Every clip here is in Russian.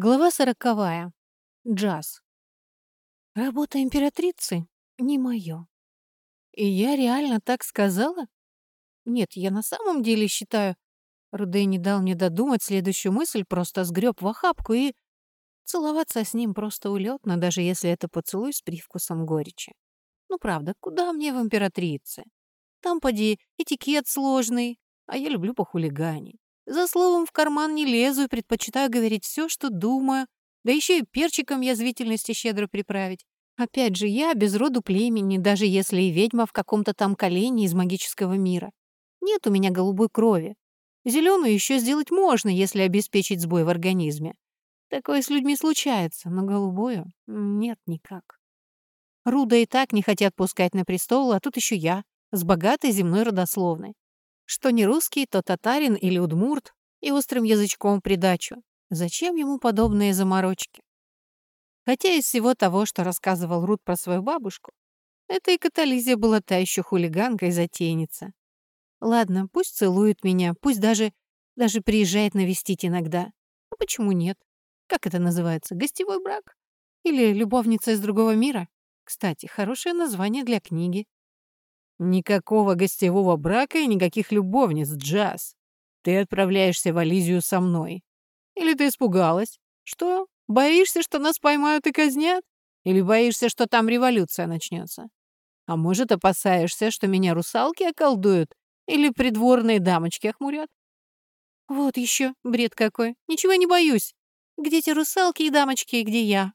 Глава сороковая. Джаз. Работа императрицы не моё. И я реально так сказала? Нет, я на самом деле считаю... Рудей не дал мне додумать следующую мысль, просто сгреб в охапку и... Целоваться с ним просто улетно, даже если это поцелуй с привкусом горечи. Ну правда, куда мне в императрице? Там, поди, этикет сложный, а я люблю похулиганить. За словом в карман не лезу и предпочитаю говорить все, что думаю, да еще и перчиком язвительности щедро приправить. Опять же, я без роду племени, даже если и ведьма в каком-то там колене из магического мира. Нет у меня голубой крови. Зеленую еще сделать можно, если обеспечить сбой в организме. Такое с людьми случается, но голубую нет никак. Руда и так не хотят пускать на престол, а тут еще я, с богатой земной родословной. Что не русский, то татарин или удмурт, и острым язычком придачу. Зачем ему подобные заморочки? Хотя из всего того, что рассказывал Рут про свою бабушку, эта и Катализия была та еще хулиганка и затейница. Ладно, пусть целует меня, пусть даже, даже приезжает навестить иногда. А почему нет? Как это называется? Гостевой брак? Или любовница из другого мира? Кстати, хорошее название для книги. Никакого гостевого брака и никаких любовниц, Джаз. Ты отправляешься в Ализию со мной. Или ты испугалась? Что? Боишься, что нас поймают и казнят? Или боишься, что там революция начнется? А может, опасаешься, что меня русалки околдуют или придворные дамочки охмурят? Вот еще бред какой. Ничего не боюсь. Где те русалки и дамочки, и где я?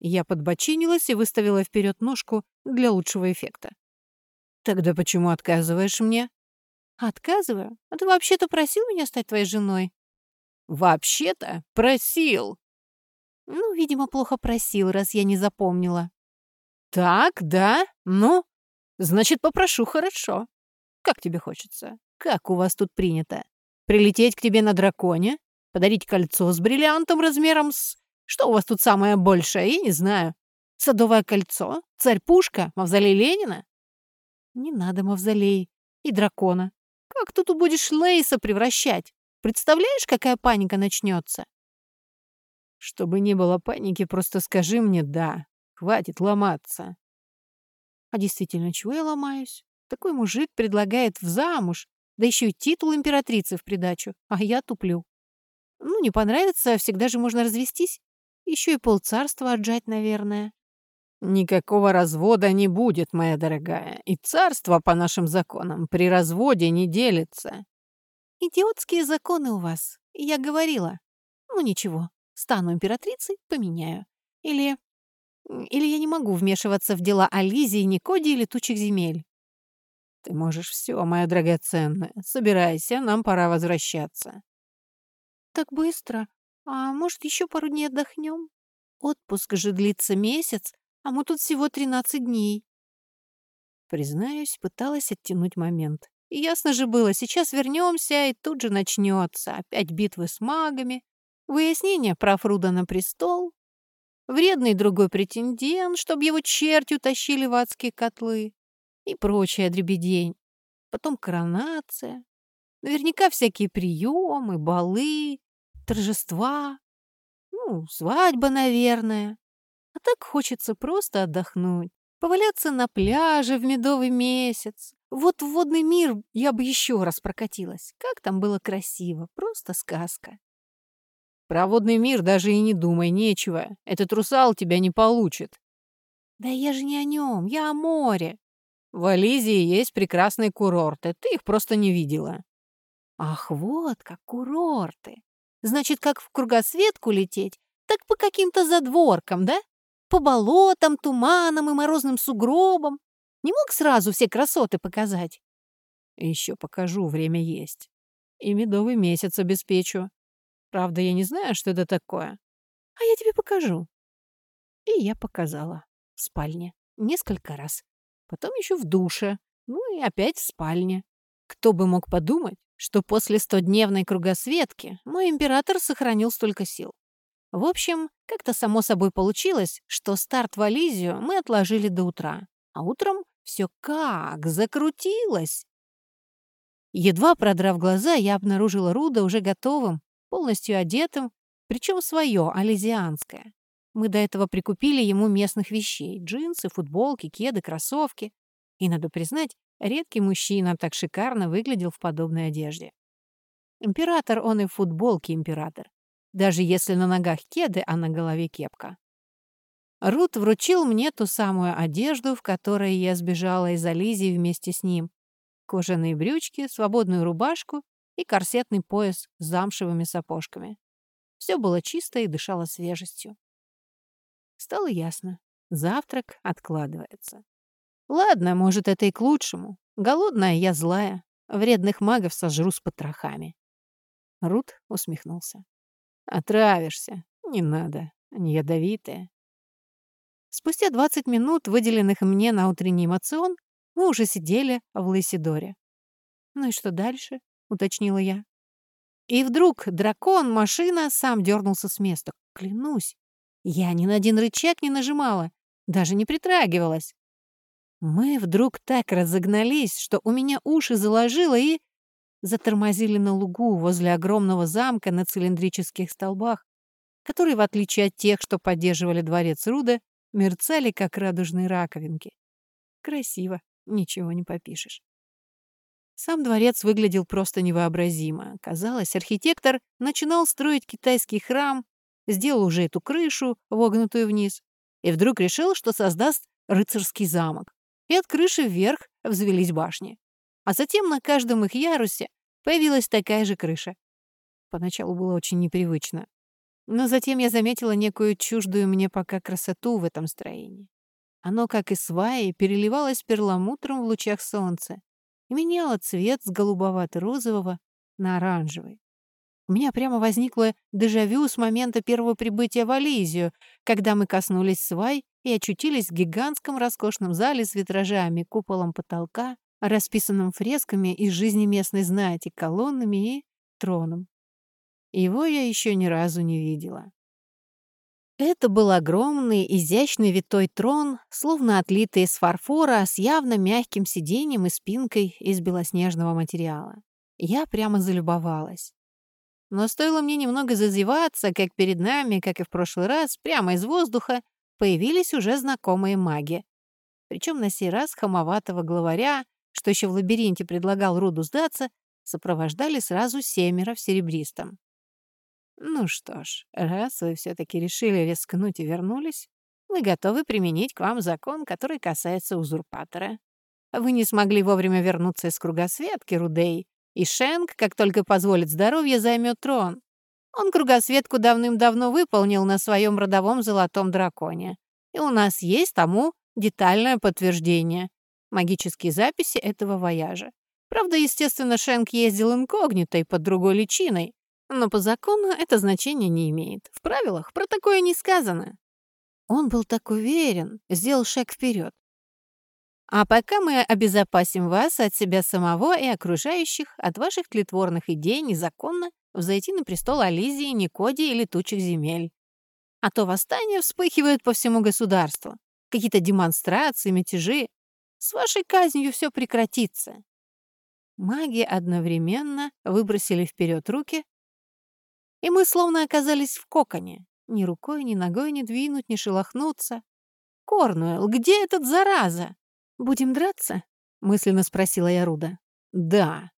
Я подбочинилась и выставила вперед ножку для лучшего эффекта. «Тогда почему отказываешь мне?» «Отказываю? А ты вообще-то просил меня стать твоей женой?» «Вообще-то просил!» «Ну, видимо, плохо просил, раз я не запомнила». «Так, да? Ну, значит, попрошу хорошо. Как тебе хочется? Как у вас тут принято? Прилететь к тебе на драконе? Подарить кольцо с бриллиантом размером с... Что у вас тут самое большее? Я не знаю. Садовое кольцо? Царь-пушка? Мавзолей Ленина? Не надо мавзолей и дракона. Как ты тут будешь Лейса превращать? Представляешь, какая паника начнется? Чтобы не было паники, просто скажи мне «да». Хватит ломаться. А действительно, чего я ломаюсь? Такой мужик предлагает в замуж, да еще и титул императрицы в придачу, а я туплю. Ну, не понравится, всегда же можно развестись. Еще и полцарства отжать, наверное. «Никакого развода не будет, моя дорогая, и царство по нашим законам при разводе не делится». «Идиотские законы у вас, я говорила. Ну ничего, стану императрицей, поменяю. Или... Или я не могу вмешиваться в дела Ализии, Никоди и летучих земель». «Ты можешь все, моя драгоценная. Собирайся, нам пора возвращаться». «Так быстро? А может, еще пару дней отдохнем? Отпуск же длится месяц, а мы тут всего 13 дней. Признаюсь, пыталась оттянуть момент. И ясно же было, сейчас вернемся, и тут же начнется. Опять битвы с магами, выяснение прав Руда на престол, вредный другой претендент, чтобы его черти утащили в адские котлы и прочая дребедень. Потом коронация. Наверняка всякие приемы, балы, торжества. Ну, свадьба, наверное. Так хочется просто отдохнуть, поваляться на пляже в медовый месяц. Вот в водный мир я бы еще раз прокатилась. Как там было красиво, просто сказка. Про водный мир даже и не думай, нечего. Этот русал тебя не получит. Да я же не о нем, я о море. В Ализии есть прекрасные курорты, ты их просто не видела. Ах, вот как курорты. Значит, как в кругосветку лететь, так по каким-то задворкам, да? По болотам, туманам и морозным сугробам. Не мог сразу все красоты показать? Еще покажу, время есть. И медовый месяц обеспечу. Правда, я не знаю, что это такое. А я тебе покажу. И я показала. В спальне. Несколько раз. Потом еще в душе. Ну и опять в спальне. Кто бы мог подумать, что после стодневной кругосветки мой император сохранил столько сил. В общем, как-то само собой получилось, что старт в Ализию мы отложили до утра. А утром все как закрутилось. Едва продрав глаза, я обнаружила Руда уже готовым, полностью одетым, Причем свое, ализианское. Мы до этого прикупили ему местных вещей. Джинсы, футболки, кеды, кроссовки. И, надо признать, редкий мужчина так шикарно выглядел в подобной одежде. Император он и в футболке император. Даже если на ногах кеды, а на голове кепка. Рут вручил мне ту самую одежду, в которой я сбежала из Ализии вместе с ним. Кожаные брючки, свободную рубашку и корсетный пояс с замшевыми сапожками. Все было чисто и дышало свежестью. Стало ясно. Завтрак откладывается. Ладно, может, это и к лучшему. Голодная я злая. Вредных магов сожру с потрохами. Рут усмехнулся. Отравишься. Не надо. Они ядовитые. Спустя 20 минут, выделенных мне на утренний эмоцион, мы уже сидели в Лысидоре. «Ну и что дальше?» — уточнила я. И вдруг дракон, машина, сам дернулся с места. Клянусь, я ни на один рычаг не нажимала, даже не притрагивалась. Мы вдруг так разогнались, что у меня уши заложило и... Затормозили на лугу возле огромного замка на цилиндрических столбах, которые, в отличие от тех, что поддерживали дворец Руда, мерцали, как радужные раковинки. Красиво, ничего не попишешь. Сам дворец выглядел просто невообразимо. Казалось, архитектор начинал строить китайский храм сделал уже эту крышу, вогнутую вниз, и вдруг решил, что создаст рыцарский замок. И от крыши вверх взвелись башни. А затем на каждом их ярусе появилась такая же крыша. Поначалу было очень непривычно. Но затем я заметила некую чуждую мне пока красоту в этом строении. Оно, как и сваи, переливалось перламутром в лучах солнца и меняло цвет с голубовато-розового на оранжевый. У меня прямо возникло дежавю с момента первого прибытия в Ализию, когда мы коснулись свай и очутились в гигантском роскошном зале с витражами, куполом потолка, расписанным фресками из жизни местной знати, колоннами и троном. Его я еще ни разу не видела. Это был огромный, изящный витой трон, словно отлитый из фарфора, с явно мягким сиденьем и спинкой из белоснежного материала. Я прямо залюбовалась. Но стоило мне немного зазеваться, как перед нами, как и в прошлый раз, прямо из воздуха, появились уже знакомые маги. Причем на сей раз хамоватого главаря, что еще в лабиринте предлагал Руду сдаться, сопровождали сразу семеро в серебристом. Ну что ж, раз вы все-таки решили рискнуть и вернулись, мы готовы применить к вам закон, который касается узурпатора. Вы не смогли вовремя вернуться из кругосветки, Рудей, и Шенк, как только позволит здоровье, займет трон. Он кругосветку давным-давно выполнил на своем родовом золотом драконе. И у нас есть тому детальное подтверждение. Магические записи этого вояжа. Правда, естественно, Шенк ездил инкогнито и под другой личиной. Но по закону это значение не имеет. В правилах про такое не сказано. Он был так уверен, сделал шаг вперед. А пока мы обезопасим вас от себя самого и окружающих, от ваших тлетворных идей незаконно взойти на престол Ализии, Никодии или летучих земель. А то восстания вспыхивают по всему государству. Какие-то демонстрации, мятежи. С вашей казнью все прекратится. Маги одновременно выбросили вперед руки, и мы словно оказались в коконе. Ни рукой, ни ногой не двинуть, ни шелохнуться. «Корнуэлл, где этот зараза?» «Будем драться?» — мысленно спросила я Руда. «Да».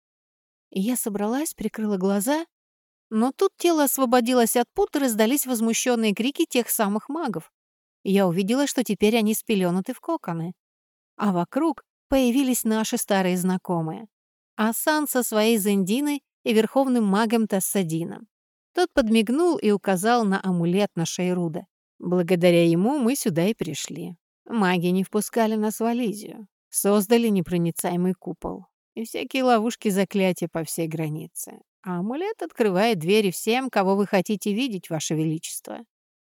И я собралась, прикрыла глаза, но тут тело освободилось от пут и раздались возмущенные крики тех самых магов. Я увидела, что теперь они спеленуты в коконы. А вокруг появились наши старые знакомые. Асан со своей Зендиной и верховным магом Тассадином. Тот подмигнул и указал на амулет на шее Руда. Благодаря ему мы сюда и пришли. Маги не впускали нас в Ализию. Создали непроницаемый купол. И всякие ловушки заклятия по всей границе. А амулет открывает двери всем, кого вы хотите видеть, Ваше Величество.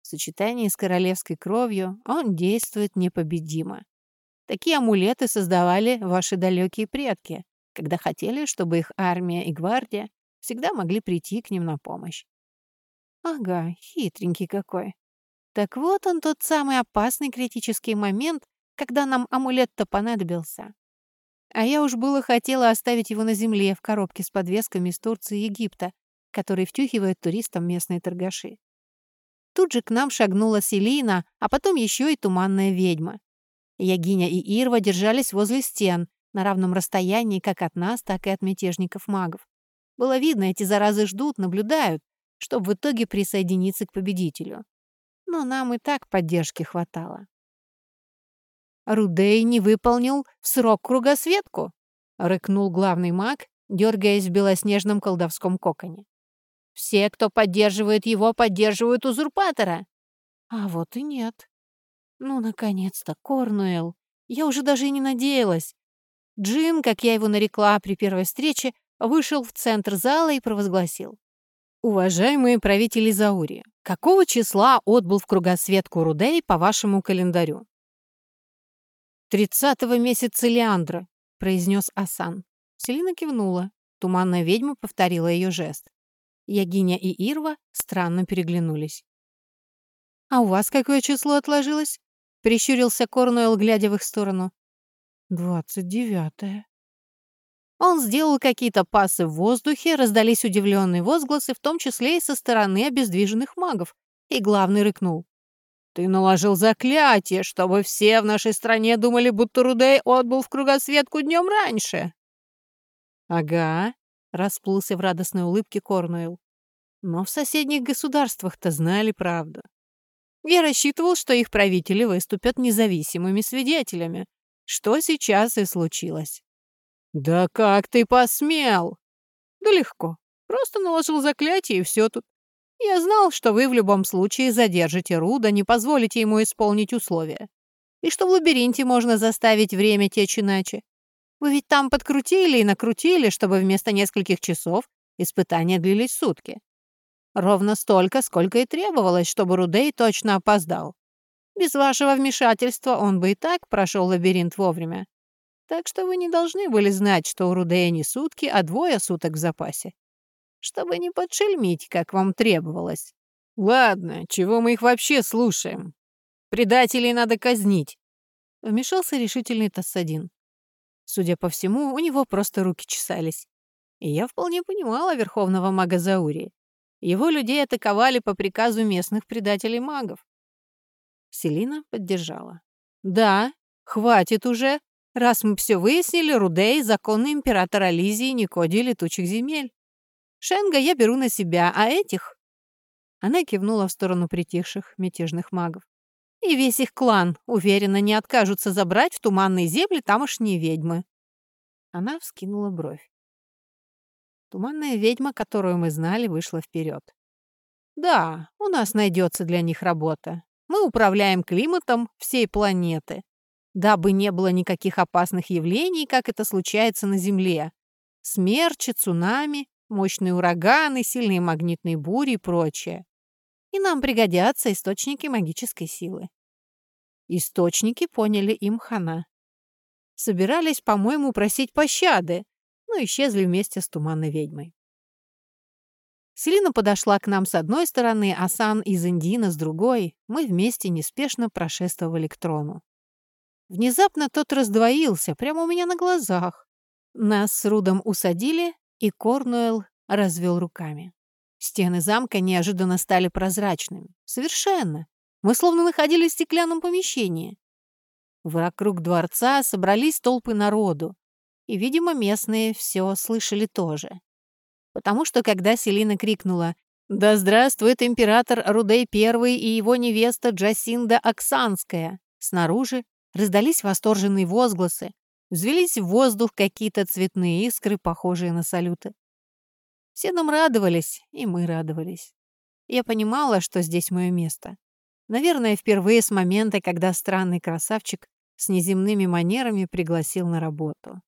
В сочетании с королевской кровью он действует непобедимо. Такие амулеты создавали ваши далекие предки, когда хотели, чтобы их армия и гвардия всегда могли прийти к ним на помощь. Ага, хитренький какой. Так вот он тот самый опасный критический момент, когда нам амулет-то понадобился. А я уж было хотела оставить его на земле в коробке с подвесками из Турции и Египта, которые втюхивают туристам местные торгаши. Тут же к нам шагнула Селина, а потом еще и туманная ведьма. Ягиня и Ирва держались возле стен, на равном расстоянии как от нас, так и от мятежников-магов. Было видно, эти заразы ждут, наблюдают, чтобы в итоге присоединиться к победителю. Но нам и так поддержки хватало. «Рудей не выполнил в срок кругосветку», — рыкнул главный маг, дергаясь в белоснежном колдовском коконе. «Все, кто поддерживает его, поддерживают узурпатора». А вот и нет. Ну, наконец-то, Корнуэлл. Я уже даже и не надеялась. Джин, как я его нарекла при первой встрече, вышел в центр зала и провозгласил. «Уважаемые правители Заури, какого числа отбыл в кругосветку Рудей по вашему календарю?» «Тридцатого месяца Леандра», — произнес Асан. Селина кивнула. Туманная ведьма повторила ее жест. Ягиня и Ирва странно переглянулись. «А у вас какое число отложилось?» — прищурился Корнуэлл, глядя в их сторону. «Двадцать девятое». Он сделал какие-то пасы в воздухе, раздались удивленные возгласы, в том числе и со стороны обездвиженных магов, и главный рыкнул. «Ты наложил заклятие, чтобы все в нашей стране думали, будто Рудей отбыл в кругосветку днем раньше». «Ага», — расплылся в радостной улыбке Корнуэлл. «Но в соседних государствах-то знали правду. Я рассчитывал, что их правители выступят независимыми свидетелями, что сейчас и случилось. «Да как ты посмел?» «Да легко. Просто наложил заклятие, и все тут. Я знал, что вы в любом случае задержите Руда, не позволите ему исполнить условия. И что в лабиринте можно заставить время течь иначе. Вы ведь там подкрутили и накрутили, чтобы вместо нескольких часов испытания длились сутки. Ровно столько, сколько и требовалось, чтобы Рудей точно опоздал. Без вашего вмешательства он бы и так прошел лабиринт вовремя. Так что вы не должны были знать, что у Рудея не сутки, а двое суток в запасе. Чтобы не подшельмить, как вам требовалось. Ладно, чего мы их вообще слушаем? Предателей надо казнить. Вмешался решительный Тассадин. Судя по всему, у него просто руки чесались. И я вполне понимала верховного мага Заурии. Его людей атаковали по приказу местных предателей-магов. Селина поддержала. «Да, хватит уже. Раз мы все выяснили, Рудей — законный император Ализии Никоди летучих земель. Шенга я беру на себя, а этих...» Она кивнула в сторону притихших мятежных магов. «И весь их клан, уверенно, не откажутся забрать в туманные земли тамошние ведьмы». Она вскинула бровь. Туманная ведьма, которую мы знали, вышла вперед. «Да, у нас найдется для них работа. Мы управляем климатом всей планеты дабы не было никаких опасных явлений, как это случается на Земле. Смерчи, цунами, мощные ураганы, сильные магнитные бури и прочее. И нам пригодятся источники магической силы. Источники поняли им хана. Собирались, по-моему, просить пощады, но исчезли вместе с туманной ведьмой. Селина подошла к нам с одной стороны, а Сан из Индина с другой. Мы вместе неспешно прошествовали к трону. Внезапно тот раздвоился прямо у меня на глазах. Нас с Рудом усадили, и Корнуэлл развел руками. Стены замка неожиданно стали прозрачными. Совершенно. Мы словно находились в стеклянном помещении. Вокруг дворца собрались толпы народу. И, видимо, местные все слышали тоже. Потому что, когда Селина крикнула «Да здравствует император Рудей I и его невеста Джасинда Оксанская!» снаружи Раздались восторженные возгласы, взвелись в воздух какие-то цветные искры, похожие на салюты. Все нам радовались, и мы радовались. Я понимала, что здесь мое место. Наверное, впервые с момента, когда странный красавчик с неземными манерами пригласил на работу.